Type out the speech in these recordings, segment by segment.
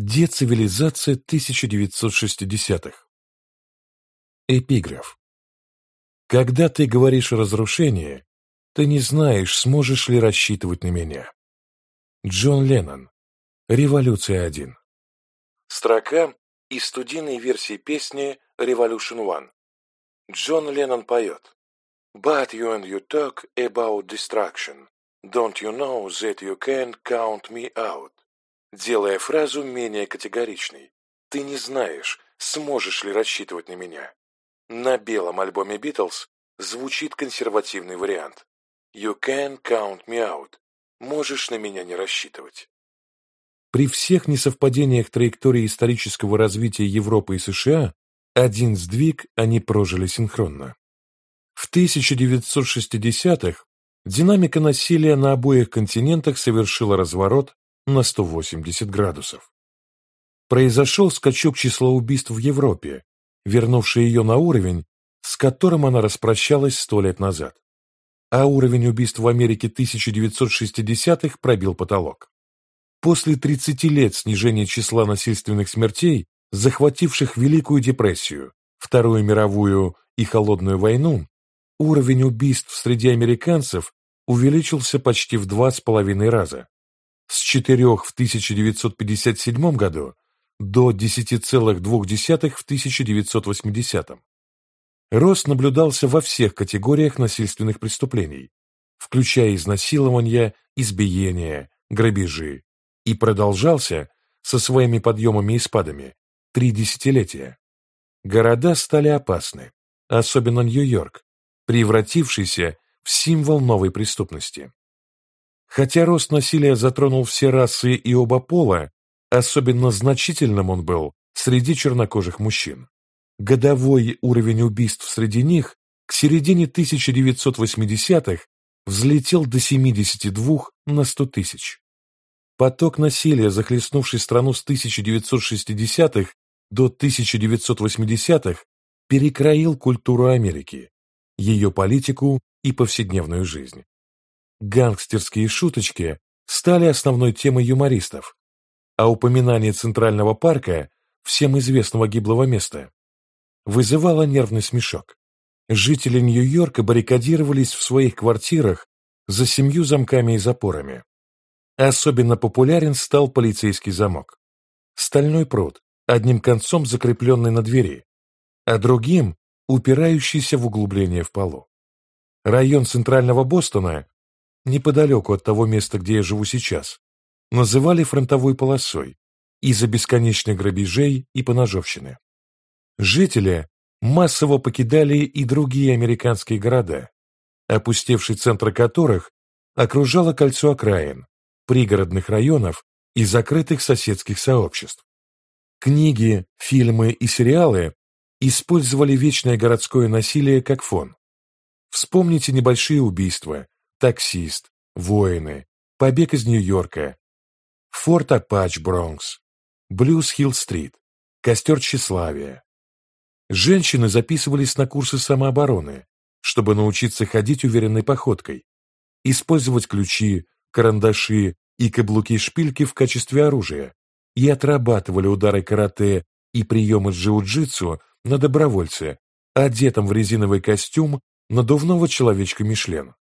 Децивилизация 1960-х. Эпиграф. Когда ты говоришь о разрушении, ты не знаешь, сможешь ли рассчитывать на меня. Джон Леннон. Революция 1. Строка из студийной версии песни Revolution One. Джон Леннон поет. But you and you talk about destruction. Don't you know that you can count me out? Делая фразу менее категоричной. «Ты не знаешь, сможешь ли рассчитывать на меня». На белом альбоме «Битлз» звучит консервативный вариант. «You can count me out». Можешь на меня не рассчитывать. При всех несовпадениях траектории исторического развития Европы и США один сдвиг они прожили синхронно. В 1960-х динамика насилия на обоих континентах совершила разворот на 180 градусов. Произошел скачок числа убийств в Европе, вернувший ее на уровень, с которым она распрощалась сто лет назад. А уровень убийств в Америке 1960-х пробил потолок. После 30 лет снижения числа насильственных смертей, захвативших Великую депрессию, Вторую мировую и Холодную войну, уровень убийств среди американцев увеличился почти в два с половиной раза с 4 в 1957 году до 10,2 в 1980. Рост наблюдался во всех категориях насильственных преступлений, включая изнасилования, избиения, грабежи, и продолжался со своими подъемами и спадами три десятилетия. Города стали опасны, особенно Нью-Йорк, превратившийся в символ новой преступности. Хотя рост насилия затронул все расы и оба пола, особенно значительным он был среди чернокожих мужчин. Годовой уровень убийств среди них к середине 1980-х взлетел до 72 на 100 тысяч. Поток насилия, захлестнувший страну с 1960-х до 1980-х, перекроил культуру Америки, ее политику и повседневную жизнь. Гангстерские шуточки стали основной темой юмористов, а упоминание Центрального парка, всем известного гиблого места, вызывало нервный смешок. Жители Нью-Йорка баррикадировались в своих квартирах за семью замками и запорами. Особенно популярен стал полицейский замок. Стальной пруд, одним концом закрепленный на двери, а другим упирающийся в углубление в полу. Район центрального Бостона неподалеку от того места, где я живу сейчас, называли фронтовой полосой из-за бесконечных грабежей и поножовщины. Жители массово покидали и другие американские города, опустевший центр которых окружало кольцо окраин, пригородных районов и закрытых соседских сообществ. Книги, фильмы и сериалы использовали вечное городское насилие как фон. Вспомните небольшие убийства, таксист, воины, побег из Нью-Йорка, Форт Апач, Бронкс, Блюз-Хилл-стрит, костер тщеславия. Женщины записывались на курсы самообороны, чтобы научиться ходить уверенной походкой, использовать ключи, карандаши и каблуки-шпильки в качестве оружия и отрабатывали удары карате и приемы джиу-джитсу на добровольце, одетом в резиновый костюм надувного человечка Мишлен.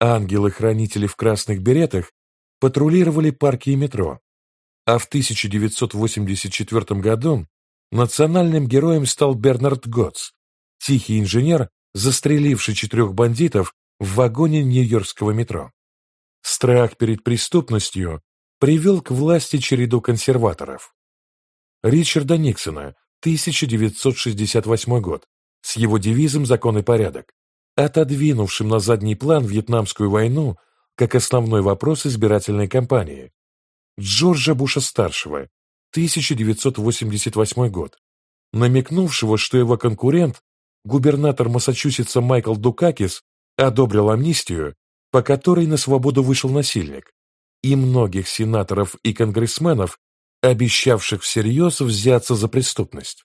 Ангелы-хранители в красных беретах патрулировали парки и метро, а в 1984 году национальным героем стал Бернард Готс, тихий инженер, застреливший четырех бандитов в вагоне нью-йоркского метро. Страх перед преступностью привел к власти череду консерваторов. Ричарда Никсона, 1968 год, с его девизом «Закон и порядок», отодвинувшим на задний план Вьетнамскую войну как основной вопрос избирательной кампании. Джорджа Буша-старшего, 1988 год, намекнувшего, что его конкурент, губернатор Массачусетса Майкл Дукакис, одобрил амнистию, по которой на свободу вышел насильник, и многих сенаторов и конгрессменов, обещавших всерьез взяться за преступность.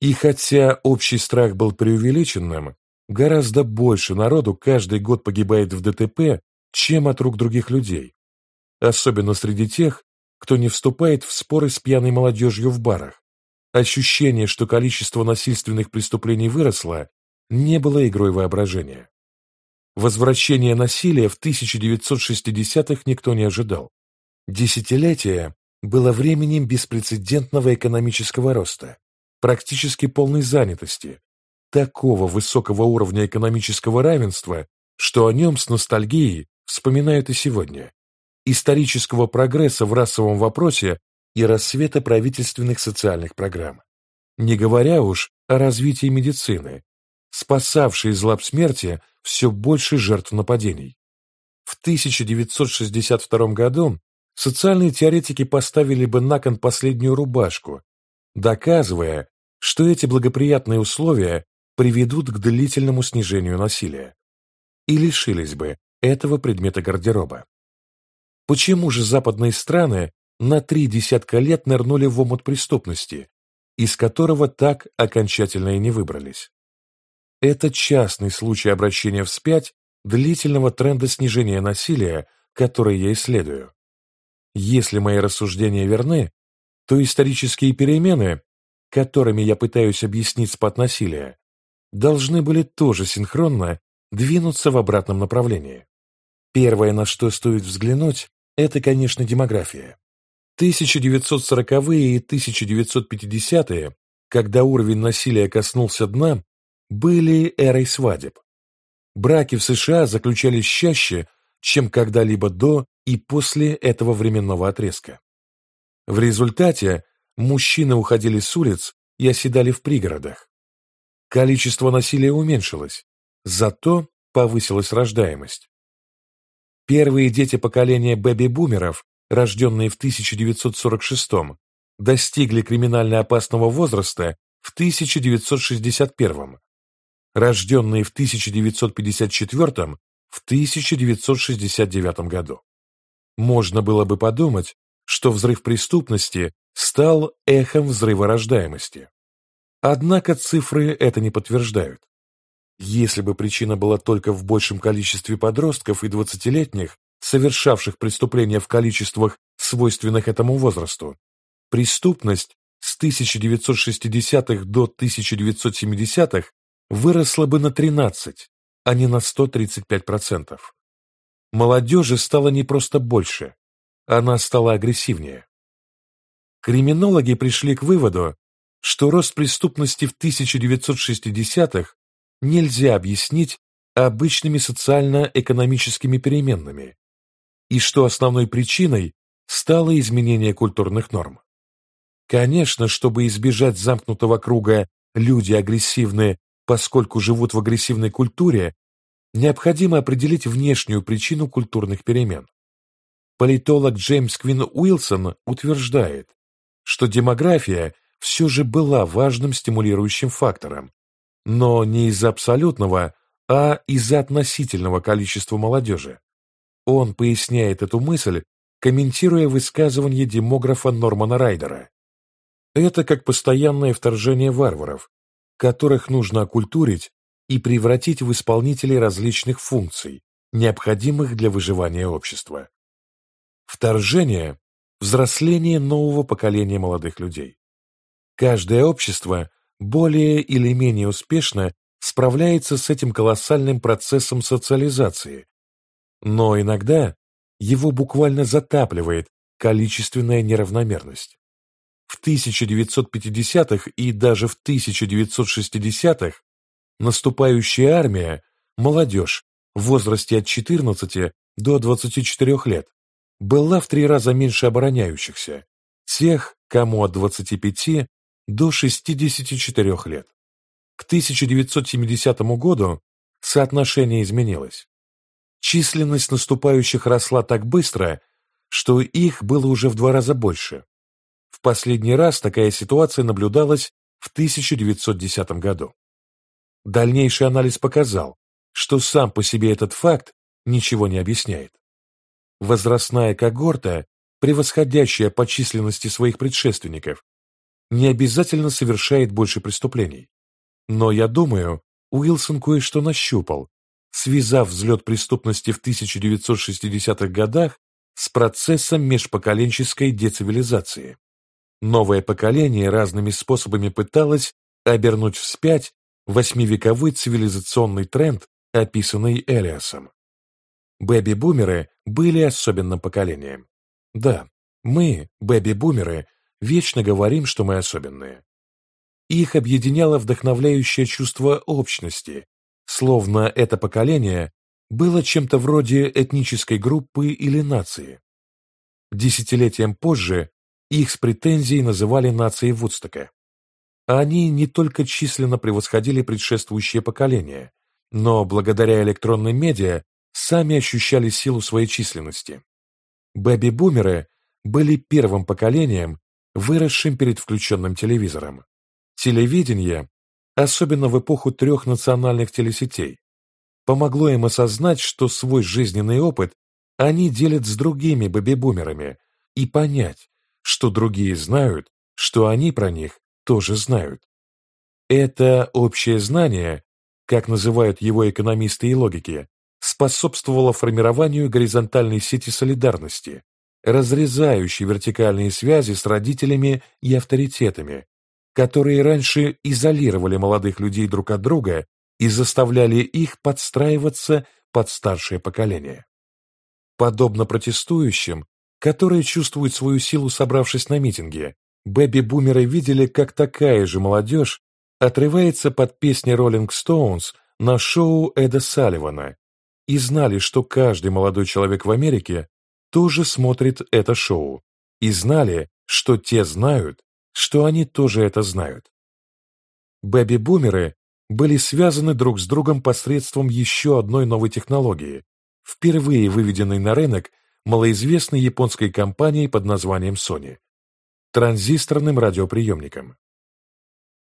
И хотя общий страх был преувеличенным, Гораздо больше народу каждый год погибает в ДТП, чем от рук других людей. Особенно среди тех, кто не вступает в споры с пьяной молодежью в барах. Ощущение, что количество насильственных преступлений выросло, не было игрой воображения. Возвращение насилия в 1960-х никто не ожидал. Десятилетие было временем беспрецедентного экономического роста, практически полной занятости, такого высокого уровня экономического равенства, что о нем с ностальгией вспоминают и сегодня, исторического прогресса в расовом вопросе и рассвета правительственных социальных программ. Не говоря уж о развитии медицины, спасавшей из лап смерти все больше жертв нападений. В 1962 году социальные теоретики поставили бы на кон последнюю рубашку, доказывая, что эти благоприятные условия приведут к длительному снижению насилия. И лишились бы этого предмета гардероба. Почему же западные страны на три десятка лет нырнули в омут преступности, из которого так окончательно и не выбрались? Это частный случай обращения вспять длительного тренда снижения насилия, который я исследую. Если мои рассуждения верны, то исторические перемены, которыми я пытаюсь объяснить спад насилия, должны были тоже синхронно двинуться в обратном направлении. Первое, на что стоит взглянуть, это, конечно, демография. 1940-е и 1950-е, когда уровень насилия коснулся дна, были эрой свадеб. Браки в США заключались чаще, чем когда-либо до и после этого временного отрезка. В результате мужчины уходили с улиц и оседали в пригородах. Количество насилия уменьшилось, зато повысилась рождаемость. Первые дети поколения бэби-бумеров, рожденные в 1946 достигли криминально опасного возраста в 1961 рожденные в 1954 в 1969 году. Можно было бы подумать, что взрыв преступности стал эхом взрыва рождаемости. Однако цифры это не подтверждают. Если бы причина была только в большем количестве подростков и двадцатилетних, совершавших преступления в количествах, свойственных этому возрасту, преступность с 1960-х до 1970-х выросла бы на 13, а не на 135%. Молодежи стало не просто больше, она стала агрессивнее. Криминологи пришли к выводу, что рост преступности в 1960-х нельзя объяснить обычными социально-экономическими переменными, и что основной причиной стало изменение культурных норм. Конечно, чтобы избежать замкнутого круга «люди агрессивны, поскольку живут в агрессивной культуре», необходимо определить внешнюю причину культурных перемен. Политолог Джеймс Квин Уилсон утверждает, что демография все же была важным стимулирующим фактором, но не из-за абсолютного, а из-за относительного количества молодежи. Он поясняет эту мысль, комментируя высказывание демографа Нормана Райдера. Это как постоянное вторжение варваров, которых нужно окультурить и превратить в исполнителей различных функций, необходимых для выживания общества. Вторжение – взросление нового поколения молодых людей. Каждое общество более или менее успешно справляется с этим колоссальным процессом социализации, но иногда его буквально затапливает количественная неравномерность. В 1950-х и даже в 1960-х наступающая армия, молодежь в возрасте от 14 до 24 лет, была в три раза меньше обороняющихся, тех, кому от 25 до 64 лет. К 1970 году соотношение изменилось. Численность наступающих росла так быстро, что их было уже в два раза больше. В последний раз такая ситуация наблюдалась в 1910 году. Дальнейший анализ показал, что сам по себе этот факт ничего не объясняет. Возрастная когорта, превосходящая по численности своих предшественников, не обязательно совершает больше преступлений. Но я думаю, Уилсон кое-что нащупал, связав взлет преступности в 1960-х годах с процессом межпоколенческой децивилизации. Новое поколение разными способами пыталось обернуть вспять восьмивековой цивилизационный тренд, описанный Элиасом. Бэби-бумеры были особенным поколением. Да, мы, бэби-бумеры, вечно говорим, что мы особенные. Их объединяло вдохновляющее чувство общности, словно это поколение было чем-то вроде этнической группы или нации. Десятилетием позже их с претензией называли нацией Вудстока. Они не только численно превосходили предшествующее поколение, но благодаря электронной медиа сами ощущали силу своей численности. Бэби-бумеры были первым поколением, выросшим перед включенным телевизором. Телевидение, особенно в эпоху трех национальных телесетей, помогло им осознать, что свой жизненный опыт они делят с другими бэби-бумерами и понять, что другие знают, что они про них тоже знают. Это общее знание, как называют его экономисты и логики, способствовало формированию горизонтальной сети солидарности, разрезающей вертикальные связи с родителями и авторитетами, которые раньше изолировали молодых людей друг от друга и заставляли их подстраиваться под старшее поколение. Подобно протестующим, которые чувствуют свою силу, собравшись на митинге, бэби-бумеры видели, как такая же молодежь отрывается под песни Rolling Stones на шоу Эда Салливана и знали, что каждый молодой человек в Америке тоже смотрит это шоу, и знали, что те знают, что они тоже это знают. Бэби-бумеры были связаны друг с другом посредством еще одной новой технологии, впервые выведенной на рынок малоизвестной японской компанией под названием Sony – транзисторным радиоприемником.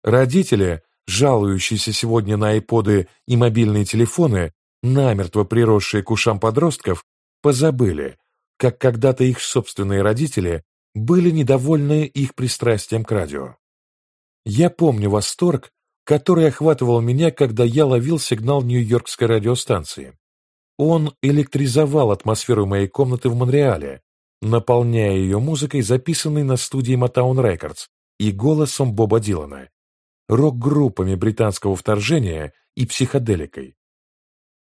Родители, жалующиеся сегодня на айподы и мобильные телефоны, намертво приросшие к ушам подростков, позабыли, как когда-то их собственные родители были недовольны их пристрастием к радио. Я помню восторг, который охватывал меня, когда я ловил сигнал Нью-Йоркской радиостанции. Он электризовал атмосферу моей комнаты в Монреале, наполняя ее музыкой, записанной на студии Motown Records, и голосом Боба Дилана, рок-группами британского вторжения и психоделикой.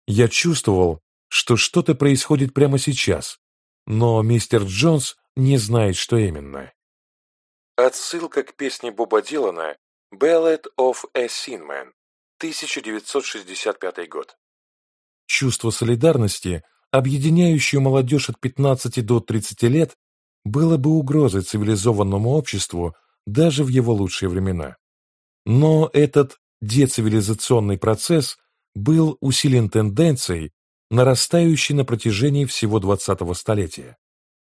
Я чувствовал, что что-то происходит прямо сейчас, но мистер Джонс не знает, что именно. Отсылка к песне Боба Дилана «Ballad of a Sinman», 1965 год. Чувство солидарности, объединяющее молодежь от 15 до 30 лет, было бы угрозой цивилизованному обществу даже в его лучшие времена. Но этот децивилизационный процесс был усилен тенденцией, нарастающей на протяжении всего 20-го столетия.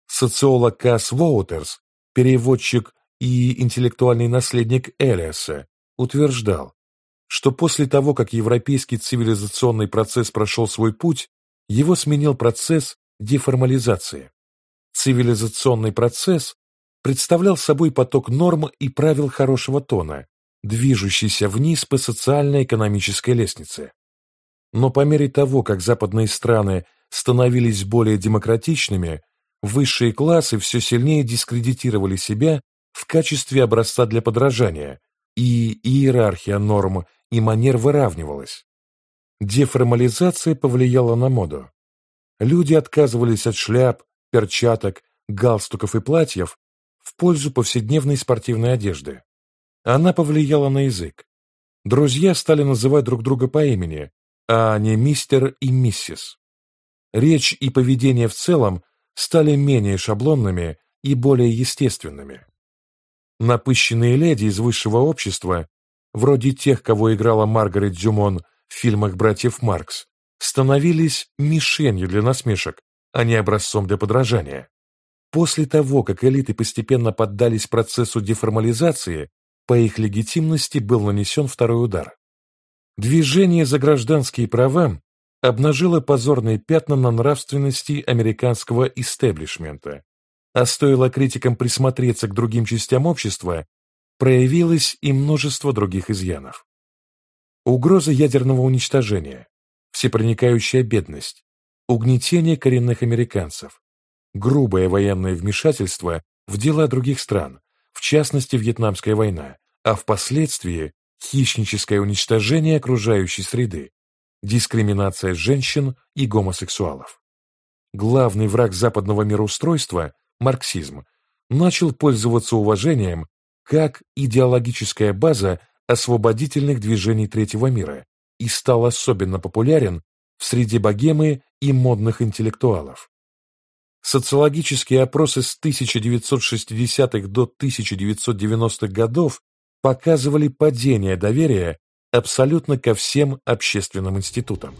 Социолог Касс Воутерс, переводчик и интеллектуальный наследник Элиаса, утверждал, что после того, как европейский цивилизационный процесс прошел свой путь, его сменил процесс деформализации. Цивилизационный процесс представлял собой поток норм и правил хорошего тона, движущийся вниз по социально-экономической лестнице. Но по мере того, как западные страны становились более демократичными, высшие классы все сильнее дискредитировали себя в качестве образца для подражания, и иерархия норм и манер выравнивалась. Деформализация повлияла на моду. Люди отказывались от шляп, перчаток, галстуков и платьев в пользу повседневной спортивной одежды. Она повлияла на язык. Друзья стали называть друг друга по имени, а не мистер и миссис. Речь и поведение в целом стали менее шаблонными и более естественными. Напыщенные леди из высшего общества вроде тех, кого играла Маргарет Дюмон в фильмах братьев Маркс, становились мишенью для насмешек, а не образцом для подражания. После того, как элиты постепенно поддались процессу деформализации, по их легитимности был нанесен второй удар. Движение за гражданские права обнажило позорные пятна на нравственности американского истеблишмента, а стоило критикам присмотреться к другим частям общества, проявилось и множество других изъянов. Угроза ядерного уничтожения, всепроникающая бедность, угнетение коренных американцев, грубое военное вмешательство в дела других стран, в частности Вьетнамская война, а впоследствии хищническое уничтожение окружающей среды, дискриминация женщин и гомосексуалов. Главный враг западного мироустройства, марксизм, начал пользоваться уважением как идеологическая база освободительных движений третьего мира и стал особенно популярен в среде богемы и модных интеллектуалов. Социологические опросы с 1960-х до 1990-х годов показывали падение доверия абсолютно ко всем общественным институтам.